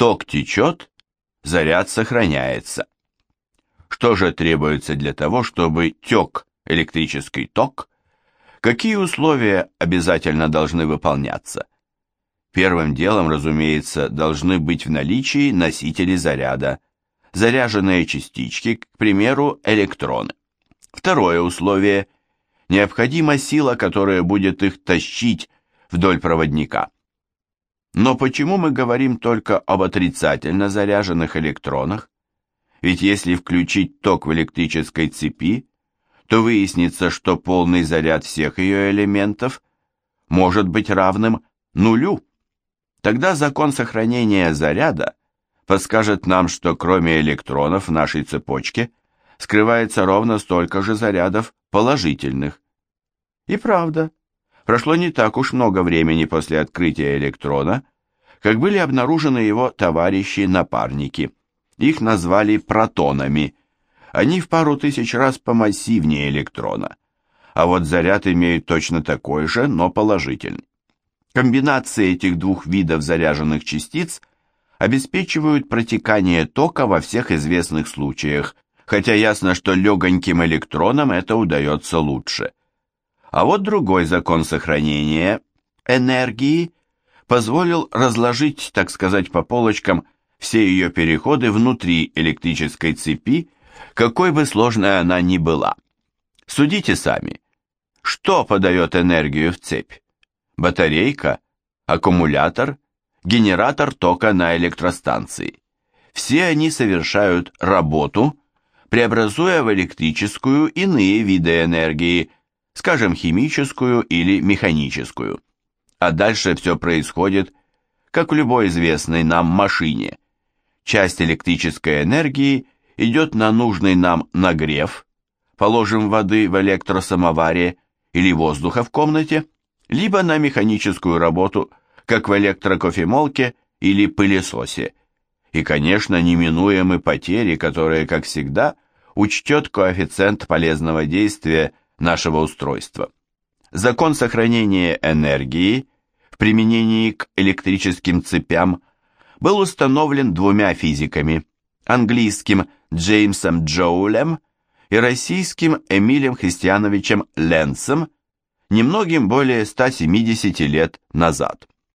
Ток течет, заряд сохраняется. Что же требуется для того, чтобы тек электрический ток? Какие условия обязательно должны выполняться? Первым делом, разумеется, должны быть в наличии носители заряда, заряженные частички, к примеру, электроны. Второе условие – необходима сила, которая будет их тащить вдоль проводника. Но почему мы говорим только об отрицательно заряженных электронах? Ведь если включить ток в электрической цепи, то выяснится, что полный заряд всех ее элементов может быть равным нулю. Тогда закон сохранения заряда подскажет нам, что кроме электронов в нашей цепочке скрывается ровно столько же зарядов положительных. И правда, прошло не так уж много времени после открытия электрона, как были обнаружены его товарищи-напарники. Их назвали протонами. Они в пару тысяч раз помассивнее электрона. А вот заряд имеют точно такой же, но положительный. Комбинации этих двух видов заряженных частиц обеспечивают протекание тока во всех известных случаях, хотя ясно, что легоньким электронам это удается лучше. А вот другой закон сохранения энергии позволил разложить, так сказать, по полочкам все ее переходы внутри электрической цепи, какой бы сложной она ни была. Судите сами, что подает энергию в цепь? батарейка, аккумулятор, генератор тока на электростанции. Все они совершают работу, преобразуя в электрическую иные виды энергии, скажем, химическую или механическую. А дальше все происходит, как в любой известной нам машине. Часть электрической энергии идет на нужный нам нагрев, положим воды в электросамоваре или воздуха в комнате, либо на механическую работу, как в электрокофемолке или пылесосе. И, конечно, неминуемы потери, которые, как всегда, учтет коэффициент полезного действия нашего устройства. Закон сохранения энергии в применении к электрическим цепям был установлен двумя физиками, английским Джеймсом Джоулем и российским Эмилием Христиановичем Ленцем немногим более 170 лет назад.